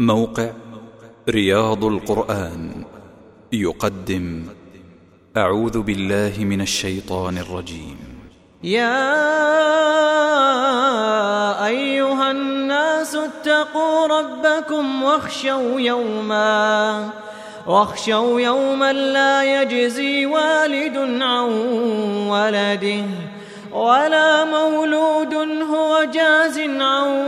موقع رياض القرآن يقدم أعوذ بالله من الشيطان الرجيم. يا أيها الناس اتقوا ربكم واخشوا يوما واخشوا يوما لا يجزي والد عن ولده ولا مولود هو جاز عن